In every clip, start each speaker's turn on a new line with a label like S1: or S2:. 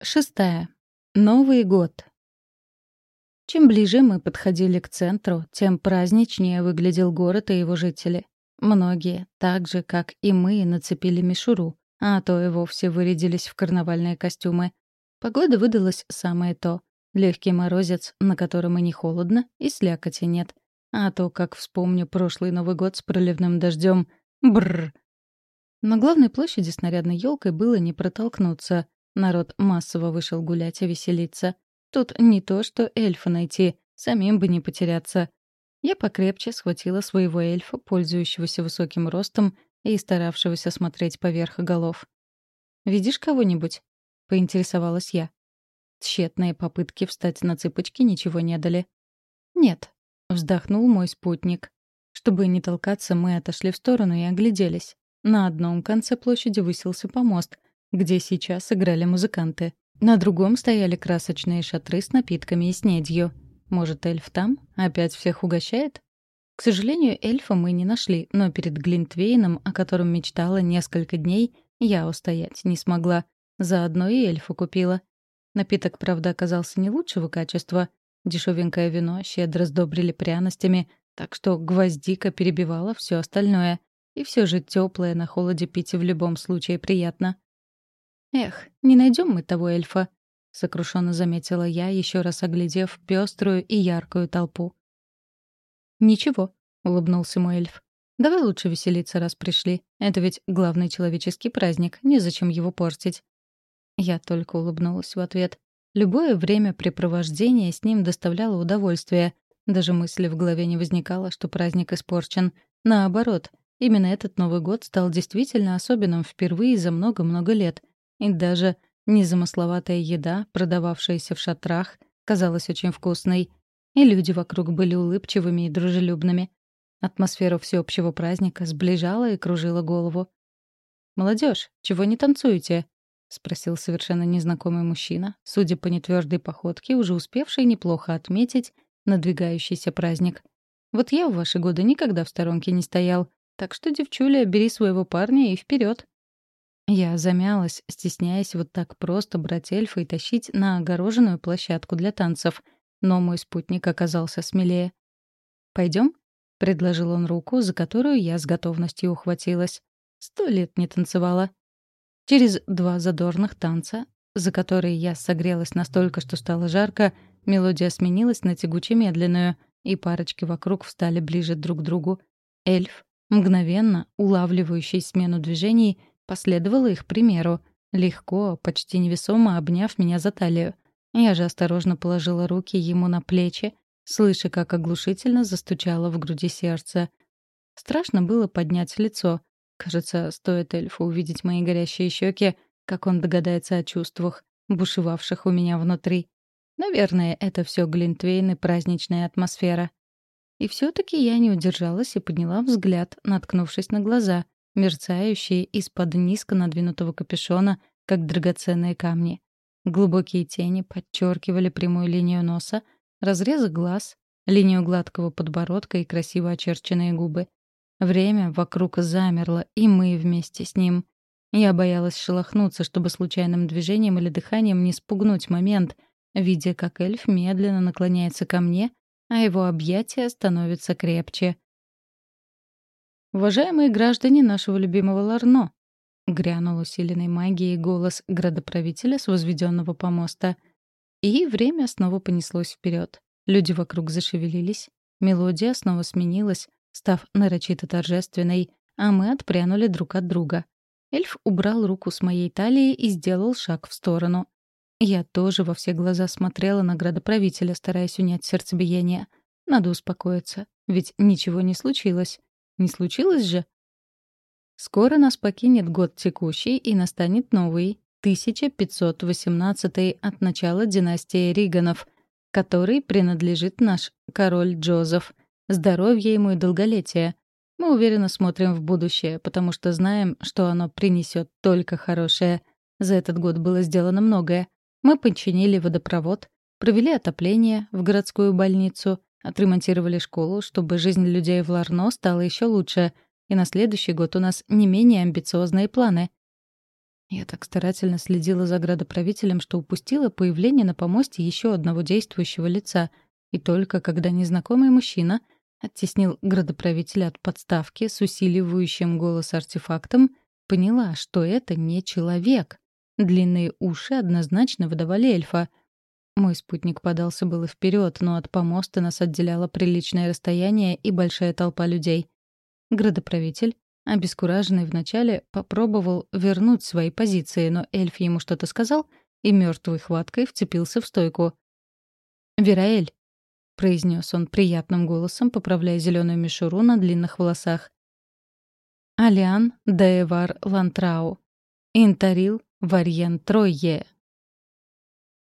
S1: Шестая. Новый год. Чем ближе мы подходили к центру, тем праздничнее выглядел город и его жители. Многие, так же, как и мы, нацепили мишуру, а то и вовсе вырядились в карнавальные костюмы. Погода выдалась самое то. Легкий морозец, на котором и не холодно, и слякоти нет. А то, как вспомню прошлый Новый год с проливным дождем, бррр. На главной площади с нарядной елкой было не протолкнуться — Народ массово вышел гулять и веселиться. Тут не то, что эльфа найти, самим бы не потеряться. Я покрепче схватила своего эльфа, пользующегося высоким ростом и старавшегося смотреть поверх голов. «Видишь кого-нибудь?» — поинтересовалась я. Тщетные попытки встать на цыпочки ничего не дали. «Нет», — вздохнул мой спутник. Чтобы не толкаться, мы отошли в сторону и огляделись. На одном конце площади высился помост, где сейчас играли музыканты. На другом стояли красочные шатры с напитками и снедью. Может, эльф там? Опять всех угощает? К сожалению, эльфа мы не нашли, но перед Глинтвейном, о котором мечтала несколько дней, я устоять не смогла. Заодно и эльфа купила. Напиток, правда, оказался не лучшего качества. Дешевенькое вино щедро сдобрили пряностями, так что гвоздика перебивала все остальное. И все же теплое на холоде пить в любом случае приятно. «Эх, не найдем мы того эльфа», — сокрушенно заметила я, еще раз оглядев пеструю и яркую толпу. «Ничего», — улыбнулся мой эльф. «Давай лучше веселиться, раз пришли. Это ведь главный человеческий праздник, незачем его портить». Я только улыбнулась в ответ. Любое времяпрепровождение с ним доставляло удовольствие. Даже мысли в голове не возникало, что праздник испорчен. Наоборот, именно этот Новый год стал действительно особенным впервые за много-много лет. И даже незамысловатая еда, продававшаяся в шатрах, казалась очень вкусной. И люди вокруг были улыбчивыми и дружелюбными. Атмосфера всеобщего праздника сближала и кружила голову. «Молодежь, чего не танцуете?» — спросил совершенно незнакомый мужчина, судя по нетвёрдой походке, уже успевший неплохо отметить надвигающийся праздник. «Вот я в ваши годы никогда в сторонке не стоял, так что, девчуля, бери своего парня и вперед. Я замялась, стесняясь вот так просто брать эльфа и тащить на огороженную площадку для танцев, но мой спутник оказался смелее. Пойдем? предложил он руку, за которую я с готовностью ухватилась. Сто лет не танцевала. Через два задорных танца, за которые я согрелась настолько, что стало жарко, мелодия сменилась на тягуче медленную, и парочки вокруг встали ближе друг к другу. Эльф, мгновенно улавливающий смену движений, Последовала их примеру, легко, почти невесомо обняв меня за талию. Я же осторожно положила руки ему на плечи, слыша, как оглушительно застучало в груди сердце. Страшно было поднять лицо. Кажется, стоит эльфу увидеть мои горящие щеки, как он догадается о чувствах, бушевавших у меня внутри. Наверное, это все Глинтвейн и праздничная атмосфера. И все таки я не удержалась и подняла взгляд, наткнувшись на глаза — мерцающие из-под низко надвинутого капюшона, как драгоценные камни. Глубокие тени подчеркивали прямую линию носа, разрезы глаз, линию гладкого подбородка и красиво очерченные губы. Время вокруг замерло, и мы вместе с ним. Я боялась шелохнуться, чтобы случайным движением или дыханием не спугнуть момент, видя, как эльф медленно наклоняется ко мне, а его объятия становятся крепче — «Уважаемые граждане нашего любимого Ларно!» — грянул усиленной магией голос градоправителя с возведенного помоста. И время снова понеслось вперед. Люди вокруг зашевелились, мелодия снова сменилась, став нарочито торжественной, а мы отпрянули друг от друга. Эльф убрал руку с моей талии и сделал шаг в сторону. Я тоже во все глаза смотрела на градоправителя, стараясь унять сердцебиение. Надо успокоиться, ведь ничего не случилось. Не случилось же? Скоро нас покинет год текущий и настанет новый, 1518 от начала династии Риганов, который принадлежит наш король Джозеф. Здоровья ему и долголетия. Мы уверенно смотрим в будущее, потому что знаем, что оно принесет только хорошее. За этот год было сделано многое. Мы починили водопровод, провели отопление в городскую больницу, Отремонтировали школу, чтобы жизнь людей в Ларно стала еще лучше, и на следующий год у нас не менее амбициозные планы. Я так старательно следила за градоправителем, что упустила появление на помосте еще одного действующего лица. И только когда незнакомый мужчина оттеснил градоправителя от подставки с усиливающим голос артефактом, поняла, что это не человек. Длинные уши однозначно выдавали эльфа. Мой спутник подался было вперед, но от помоста нас отделяло приличное расстояние и большая толпа людей. Градоправитель, обескураженный вначале, попробовал вернуть свои позиции, но эльф ему что-то сказал и мертвой хваткой вцепился в стойку. «Вераэль», — произнес он приятным голосом, поправляя зеленую мишуру на длинных волосах. «Алиан Даевар Лантрау. Интарил Варьен Тройе».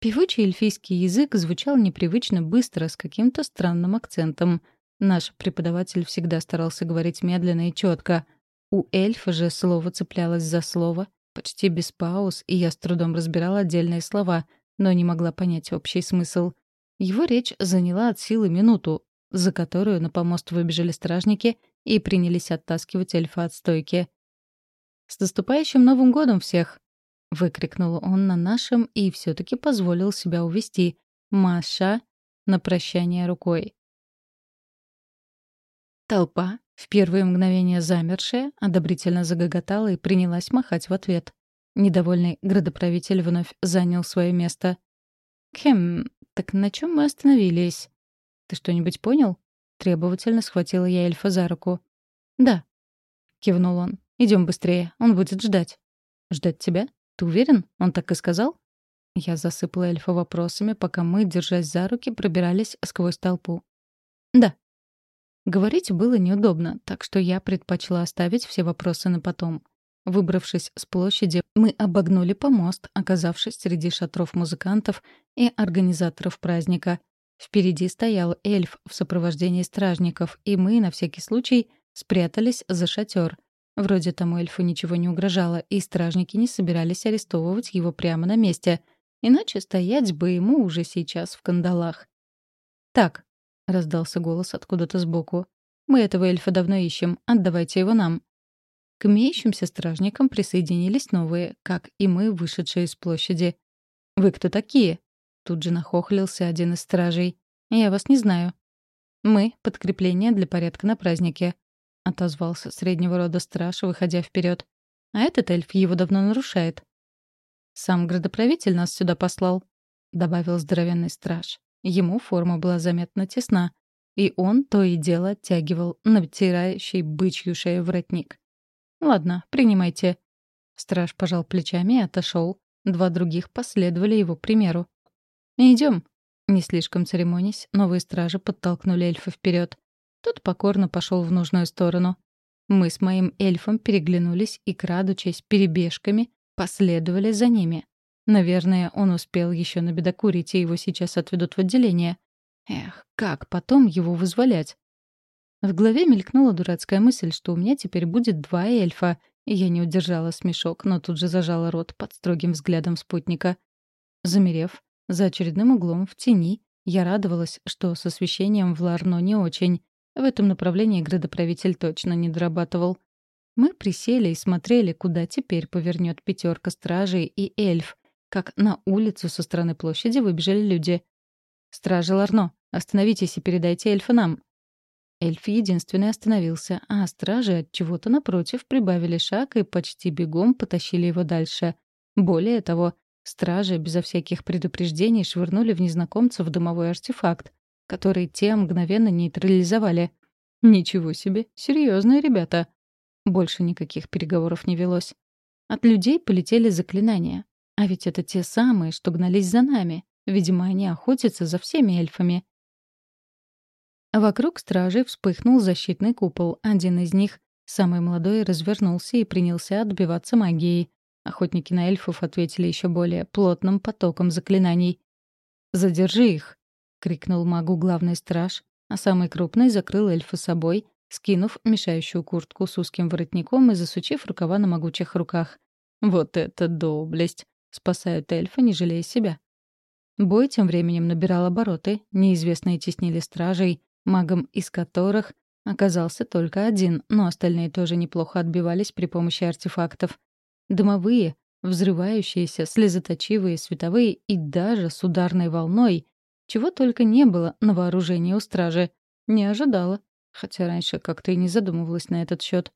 S1: Певучий эльфийский язык звучал непривычно быстро, с каким-то странным акцентом. Наш преподаватель всегда старался говорить медленно и четко. У эльфа же слово цеплялось за слово, почти без пауз, и я с трудом разбирала отдельные слова, но не могла понять общий смысл. Его речь заняла от силы минуту, за которую на помост выбежали стражники и принялись оттаскивать эльфа от стойки. «С наступающим Новым годом всех!» — выкрикнул он на нашем и все таки позволил себя увести. Маша на прощание рукой. Толпа, в первые мгновения замершая, одобрительно загоготала и принялась махать в ответ. Недовольный градоправитель вновь занял свое место. «Кхем, так на чем мы остановились?» «Ты что-нибудь понял?» Требовательно схватила я эльфа за руку. «Да», — кивнул он. Идем быстрее, он будет ждать». «Ждать тебя?» «Ты уверен? Он так и сказал?» Я засыпала эльфа вопросами, пока мы, держась за руки, пробирались сквозь толпу. «Да». Говорить было неудобно, так что я предпочла оставить все вопросы на потом. Выбравшись с площади, мы обогнули помост, оказавшись среди шатров музыкантов и организаторов праздника. Впереди стоял эльф в сопровождении стражников, и мы, на всякий случай, спрятались за шатер — Вроде тому эльфу ничего не угрожало, и стражники не собирались арестовывать его прямо на месте. Иначе стоять бы ему уже сейчас в кандалах. «Так», — раздался голос откуда-то сбоку, — «мы этого эльфа давно ищем, отдавайте его нам». К имеющимся стражникам присоединились новые, как и мы, вышедшие из площади. «Вы кто такие?» Тут же нахохлился один из стражей. «Я вас не знаю». «Мы — подкрепление для порядка на празднике отозвался среднего рода страж, выходя вперед. А этот эльф его давно нарушает. Сам градоправитель нас сюда послал, добавил здоровенный страж. Ему форма была заметно тесна, и он то и дело оттягивал натирающий бычью шею воротник. «Ладно, принимайте». Страж пожал плечами и отошел. Два других последовали его примеру. Идем. Не слишком церемонясь, новые стражи подтолкнули эльфа вперед. Тот покорно пошел в нужную сторону. Мы с моим эльфом переглянулись и, крадучись перебежками, последовали за ними. Наверное, он успел еще набедокурить, и его сейчас отведут в отделение. Эх, как потом его вызволять? В голове мелькнула дурацкая мысль, что у меня теперь будет два эльфа, я не удержала смешок, но тут же зажала рот под строгим взглядом спутника. Замерев, за очередным углом в тени, я радовалась, что с освещением в Ларно не очень, в этом направлении градоправитель точно не дорабатывал. Мы присели и смотрели, куда теперь повернет пятерка стражей и эльф, как на улицу со стороны площади выбежали люди. «Стражи Ларно, остановитесь и передайте эльфа нам». Эльф единственный остановился, а стражи от чего-то напротив прибавили шаг и почти бегом потащили его дальше. Более того, стражи безо всяких предупреждений швырнули в незнакомцев дымовой артефакт, который те мгновенно нейтрализовали. Ничего себе, серьезные ребята. Больше никаких переговоров не велось. От людей полетели заклинания. А ведь это те самые, что гнались за нами. Видимо, они охотятся за всеми эльфами. Вокруг стражей вспыхнул защитный купол. Один из них, самый молодой, развернулся и принялся отбиваться магией. Охотники на эльфов ответили еще более плотным потоком заклинаний. «Задержи их!» — крикнул магу главный страж, а самый крупный закрыл эльфа собой, скинув мешающую куртку с узким воротником и засучив рукава на могучих руках. Вот это доблесть! Спасают эльфа, не жалея себя. Бой тем временем набирал обороты, неизвестные теснили стражей, магом из которых оказался только один, но остальные тоже неплохо отбивались при помощи артефактов. Дымовые, взрывающиеся, слезоточивые, световые и даже с ударной волной. Чего только не было на вооружении у стражи. Не ожидала. Хотя раньше как-то и не задумывалась на этот счет.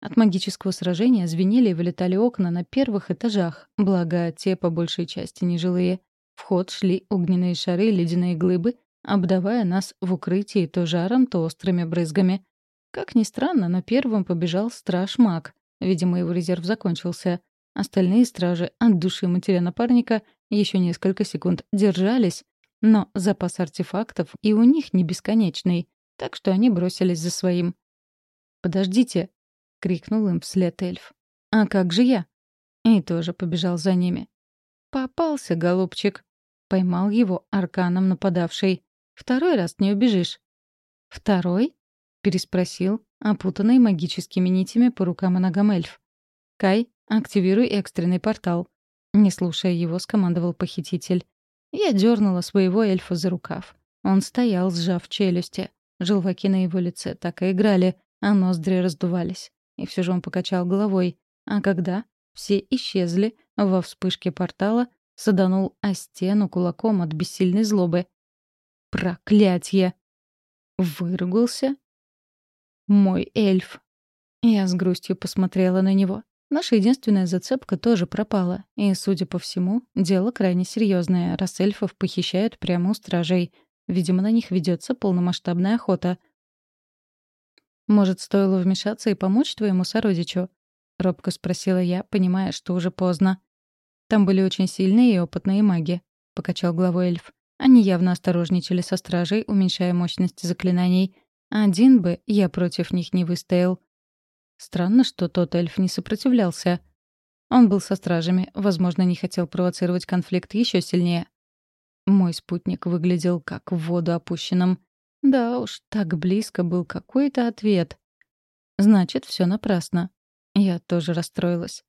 S1: От магического сражения звенели и вылетали окна на первых этажах, благо те по большей части нежилые. В ход шли огненные шары и ледяные глыбы, обдавая нас в укрытии то жаром, то острыми брызгами. Как ни странно, но первым побежал страж-маг. Видимо, его резерв закончился. Остальные стражи от души матеря напарника еще несколько секунд держались, но запас артефактов и у них не бесконечный, так что они бросились за своим. «Подождите!» — крикнул им вслед эльф. «А как же я?» И тоже побежал за ними. «Попался, голубчик!» — поймал его арканом нападавший. «Второй раз не убежишь». «Второй?» — переспросил, опутанный магическими нитями по рукам и ногам эльф. «Кай, активируй экстренный портал». Не слушая его, скомандовал похититель. Я дернула своего эльфа за рукав. Он стоял, сжав челюсти. Желваки на его лице так и играли, а ноздри раздувались. И все же он покачал головой. А когда все исчезли, во вспышке портала саданул о стену кулаком от бессильной злобы. «Проклятье!» Выругался. «Мой эльф!» Я с грустью посмотрела на него. Наша единственная зацепка тоже пропала. И, судя по всему, дело крайне серьезное, раз эльфов похищают прямо у стражей. Видимо, на них ведется полномасштабная охота. «Может, стоило вмешаться и помочь твоему сородичу?» — робко спросила я, понимая, что уже поздно. «Там были очень сильные и опытные маги», — покачал головой эльф. Они явно осторожничали со стражей, уменьшая мощность заклинаний. Один бы я против них не выстоял. Странно, что тот эльф не сопротивлялся. Он был со стражами, возможно, не хотел провоцировать конфликт еще сильнее. Мой спутник выглядел как в воду опущенным. Да уж, так близко был какой-то ответ. Значит, все напрасно. Я тоже расстроилась.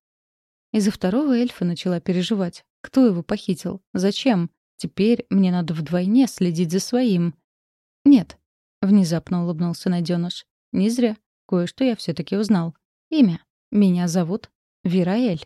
S1: Из-за второго эльфа начала переживать. Кто его похитил? Зачем? Теперь мне надо вдвойне следить за своим. Нет, внезапно улыбнулся найденыш. Не зря. Кое-что я все таки узнал. Имя. Меня зовут Вираэль.